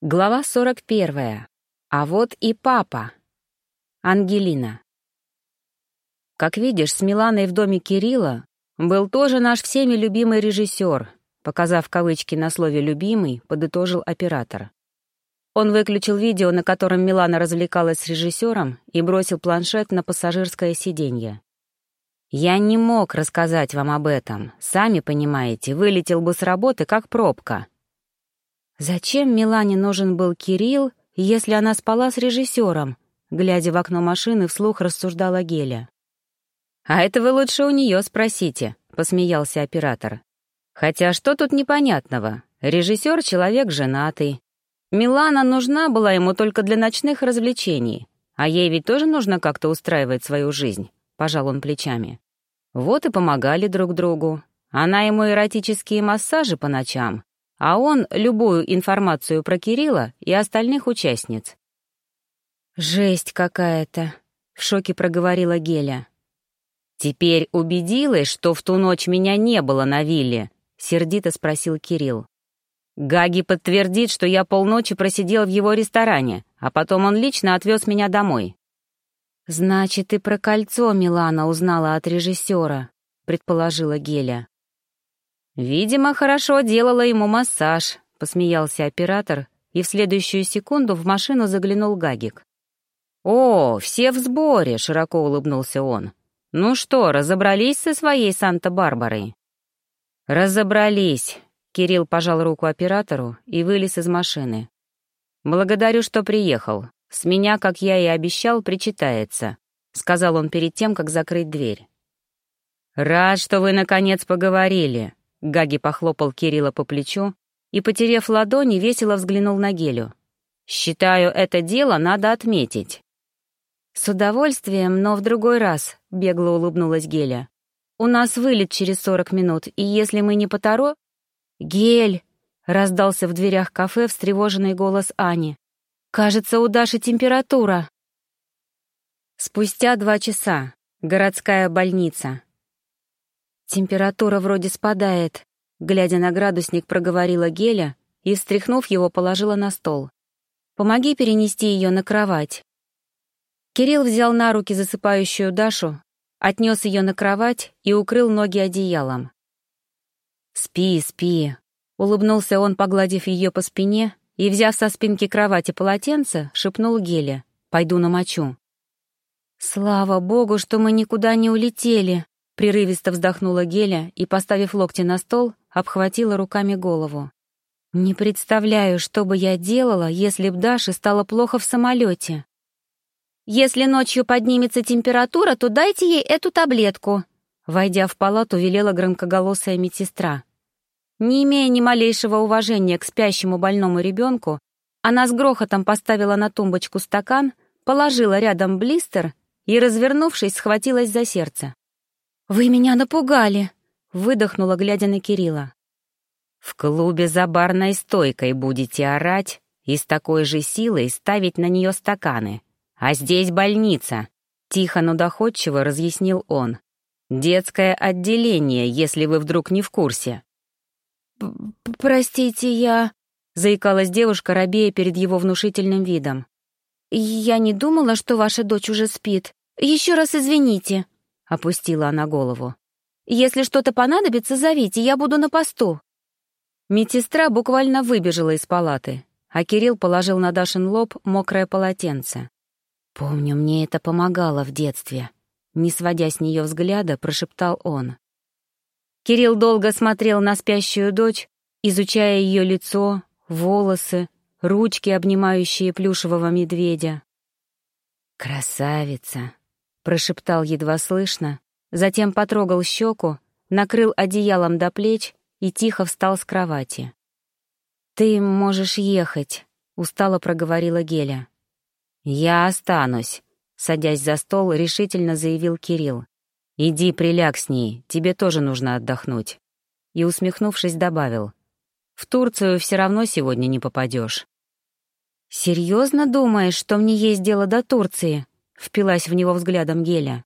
Глава 41. А вот и папа. Ангелина. Как видишь, с Миланой в доме Кирилла был тоже наш всеми любимый режиссер, показав кавычки на слове «любимый», подытожил оператор. Он выключил видео, на котором Милана развлекалась с режиссером, и бросил планшет на пассажирское сиденье. «Я не мог рассказать вам об этом. Сами понимаете, вылетел бы с работы, как пробка», Зачем Милане нужен был Кирилл, если она спала с режиссером? Глядя в окно машины, вслух рассуждала Геля. «А это вы лучше у нее спросите», — посмеялся оператор. «Хотя что тут непонятного? Режиссер — человек женатый. Милана нужна была ему только для ночных развлечений, а ей ведь тоже нужно как-то устраивать свою жизнь», — пожал он плечами. Вот и помогали друг другу. Она ему эротические массажи по ночам, а он — любую информацию про Кирилла и остальных участниц. «Жесть какая-то», — в шоке проговорила Геля. «Теперь убедилась, что в ту ночь меня не было на вилле?» — сердито спросил Кирилл. «Гаги подтвердит, что я полночи просидел в его ресторане, а потом он лично отвез меня домой». «Значит, и про кольцо Милана узнала от режиссера», — предположила Геля. «Видимо, хорошо делала ему массаж», — посмеялся оператор, и в следующую секунду в машину заглянул Гагик. «О, все в сборе!» — широко улыбнулся он. «Ну что, разобрались со своей Санта-Барбарой?» «Разобрались», — Кирилл пожал руку оператору и вылез из машины. «Благодарю, что приехал. С меня, как я и обещал, причитается», — сказал он перед тем, как закрыть дверь. «Рад, что вы, наконец, поговорили», Гаги похлопал Кирилла по плечу и, потеряв ладони, весело взглянул на Гелю. «Считаю, это дело надо отметить». «С удовольствием, но в другой раз», — бегло улыбнулась Геля. «У нас вылет через сорок минут, и если мы не поторо...» «Гель!» — раздался в дверях кафе встревоженный голос Ани. «Кажется, у Даши температура». Спустя два часа. Городская больница. «Температура вроде спадает», — глядя на градусник, проговорила Геля и, встряхнув его, положила на стол. «Помоги перенести ее на кровать». Кирилл взял на руки засыпающую Дашу, отнес ее на кровать и укрыл ноги одеялом. «Спи, спи», — улыбнулся он, погладив ее по спине, и, взяв со спинки кровати полотенце, шепнул Геле «Пойду намочу». «Слава богу, что мы никуда не улетели», Прерывисто вздохнула Геля и, поставив локти на стол, обхватила руками голову. «Не представляю, что бы я делала, если б Даше стало плохо в самолете. «Если ночью поднимется температура, то дайте ей эту таблетку», войдя в палату, велела громкоголосая медсестра. Не имея ни малейшего уважения к спящему больному ребенку, она с грохотом поставила на тумбочку стакан, положила рядом блистер и, развернувшись, схватилась за сердце. «Вы меня напугали!» — выдохнула, глядя на Кирилла. «В клубе за барной стойкой будете орать и с такой же силой ставить на нее стаканы. А здесь больница!» — тихо, но доходчиво разъяснил он. «Детское отделение, если вы вдруг не в курсе». «Простите, я...» — заикалась девушка, робея перед его внушительным видом. «Я не думала, что ваша дочь уже спит. Еще раз извините», — опустила она голову. «Если что-то понадобится, зовите, я буду на посту». Медсестра буквально выбежала из палаты, а Кирилл положил на Дашин лоб мокрое полотенце. «Помню, мне это помогало в детстве», — не сводя с нее взгляда, прошептал он. Кирилл долго смотрел на спящую дочь, изучая ее лицо, волосы, ручки, обнимающие плюшевого медведя. «Красавица!» Прошептал едва слышно, затем потрогал щеку, накрыл одеялом до плеч и тихо встал с кровати. «Ты можешь ехать», — устало проговорила Геля. «Я останусь», — садясь за стол, решительно заявил Кирилл. «Иди приляг с ней, тебе тоже нужно отдохнуть». И, усмехнувшись, добавил. «В Турцию все равно сегодня не попадешь». «Серьезно думаешь, что мне есть дело до Турции?» Впилась в него взглядом Геля.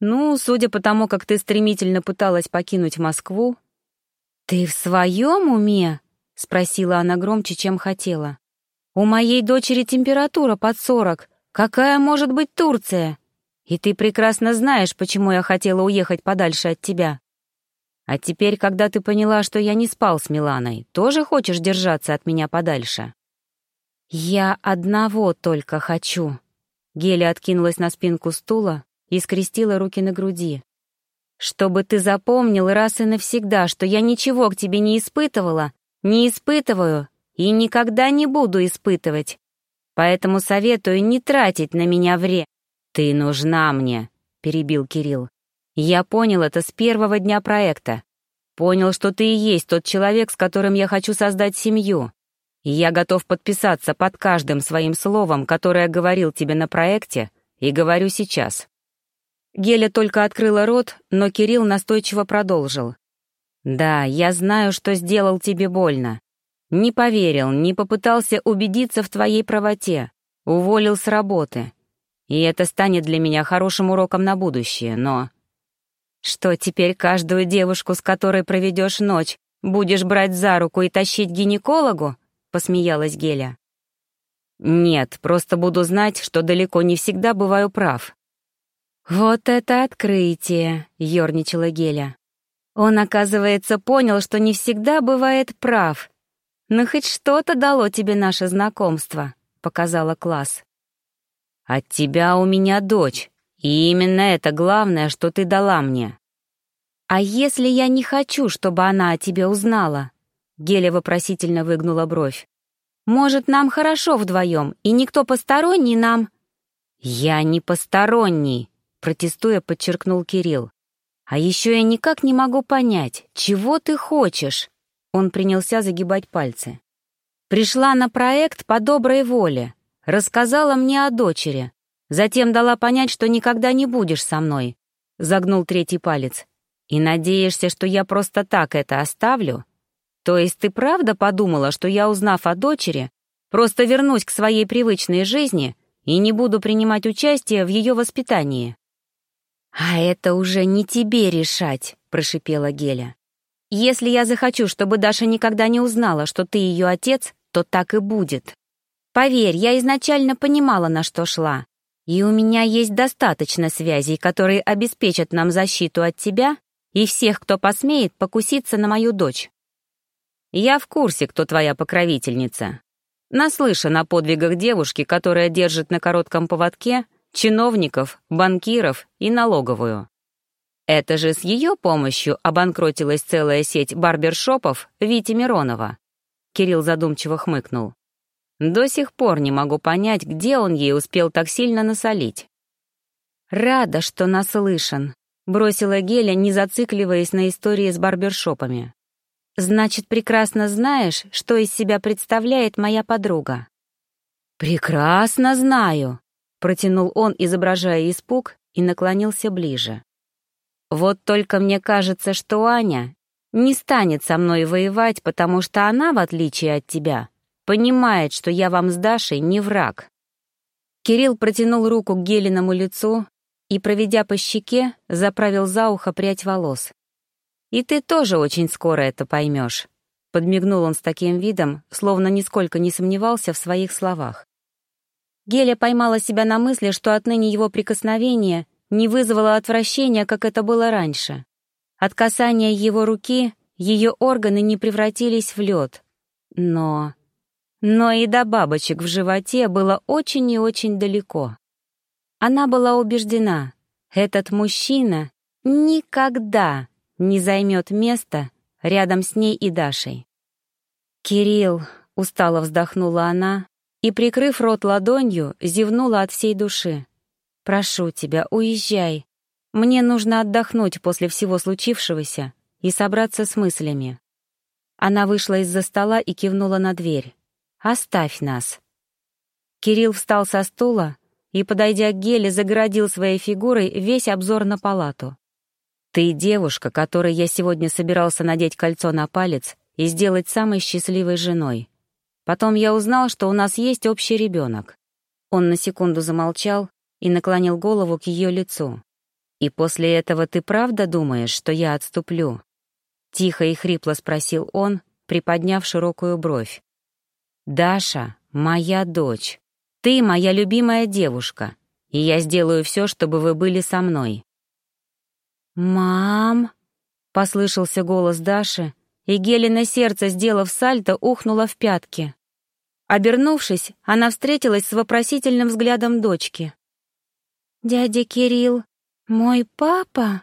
«Ну, судя по тому, как ты стремительно пыталась покинуть Москву...» «Ты в своем уме?» — спросила она громче, чем хотела. У моей дочери температура под сорок. Какая может быть Турция? И ты прекрасно знаешь, почему я хотела уехать подальше от тебя. А теперь, когда ты поняла, что я не спал с Миланой, тоже хочешь держаться от меня подальше? Я одного только хочу. Геля откинулась на спинку стула и скрестила руки на груди. Чтобы ты запомнил раз и навсегда, что я ничего к тебе не испытывала, не испытываю и никогда не буду испытывать. Поэтому советую не тратить на меня время. «Ты нужна мне», — перебил Кирилл. «Я понял это с первого дня проекта. Понял, что ты и есть тот человек, с которым я хочу создать семью. Я готов подписаться под каждым своим словом, которое говорил тебе на проекте, и говорю сейчас». Геля только открыла рот, но Кирилл настойчиво продолжил. «Да, я знаю, что сделал тебе больно. Не поверил, не попытался убедиться в твоей правоте, уволил с работы. И это станет для меня хорошим уроком на будущее, но... Что, теперь каждую девушку, с которой проведешь ночь, будешь брать за руку и тащить к гинекологу? Посмеялась Геля. Нет, просто буду знать, что далеко не всегда бываю прав. Вот это открытие, ерничала Геля. Он, оказывается, понял, что не всегда бывает прав. «Ну, хоть что-то дало тебе наше знакомство», — показала класс. «От тебя у меня дочь, и именно это главное, что ты дала мне». «А если я не хочу, чтобы она о тебе узнала?» Геля вопросительно выгнула бровь. «Может, нам хорошо вдвоем, и никто посторонний нам...» «Я не посторонний», — протестуя, подчеркнул Кирилл. «А еще я никак не могу понять, чего ты хочешь?» Он принялся загибать пальцы. «Пришла на проект по доброй воле, рассказала мне о дочери, затем дала понять, что никогда не будешь со мной», — загнул третий палец. «И надеешься, что я просто так это оставлю? То есть ты правда подумала, что я, узнав о дочери, просто вернусь к своей привычной жизни и не буду принимать участие в ее воспитании?» «А это уже не тебе решать», — прошипела Геля. Если я захочу, чтобы Даша никогда не узнала, что ты ее отец, то так и будет. Поверь, я изначально понимала, на что шла. И у меня есть достаточно связей, которые обеспечат нам защиту от тебя и всех, кто посмеет покуситься на мою дочь. Я в курсе, кто твоя покровительница. Наслышан о подвигах девушки, которая держит на коротком поводке чиновников, банкиров и налоговую. Это же с ее помощью обанкротилась целая сеть барбершопов Вити Миронова. Кирилл задумчиво хмыкнул. До сих пор не могу понять, где он ей успел так сильно насолить. «Рада, что наслышан», — бросила Геля, не зацикливаясь на истории с барбершопами. «Значит, прекрасно знаешь, что из себя представляет моя подруга». «Прекрасно знаю», — протянул он, изображая испуг, и наклонился ближе. Вот только мне кажется, что Аня не станет со мной воевать, потому что она, в отличие от тебя, понимает, что я вам с Дашей не враг. Кирилл протянул руку к Гелиному лицу и, проведя по щеке, заправил за ухо прядь волос. «И ты тоже очень скоро это поймешь», — подмигнул он с таким видом, словно нисколько не сомневался в своих словах. Геля поймала себя на мысли, что отныне его прикосновение не вызвало отвращения, как это было раньше. От касания его руки ее органы не превратились в лед. Но... Но и до бабочек в животе было очень и очень далеко. Она была убеждена, этот мужчина никогда не займет место рядом с ней и Дашей. «Кирилл», — устало вздохнула она и, прикрыв рот ладонью, зевнула от всей души. Прошу тебя, уезжай. Мне нужно отдохнуть после всего случившегося и собраться с мыслями». Она вышла из-за стола и кивнула на дверь. «Оставь нас». Кирилл встал со стула и, подойдя к Геле, загородил своей фигурой весь обзор на палату. «Ты девушка, которой я сегодня собирался надеть кольцо на палец и сделать самой счастливой женой. Потом я узнал, что у нас есть общий ребенок». Он на секунду замолчал, и наклонил голову к ее лицу. «И после этого ты правда думаешь, что я отступлю?» Тихо и хрипло спросил он, приподняв широкую бровь. «Даша — «Моя дочь. Ты моя любимая девушка, и я сделаю все, чтобы вы были со мной». «Мам!» — послышался голос Даши, и Гелина сердце, сделав сальто, ухнуло в пятки. Обернувшись, она встретилась с вопросительным взглядом дочки. «Дядя Кирилл, мой папа?»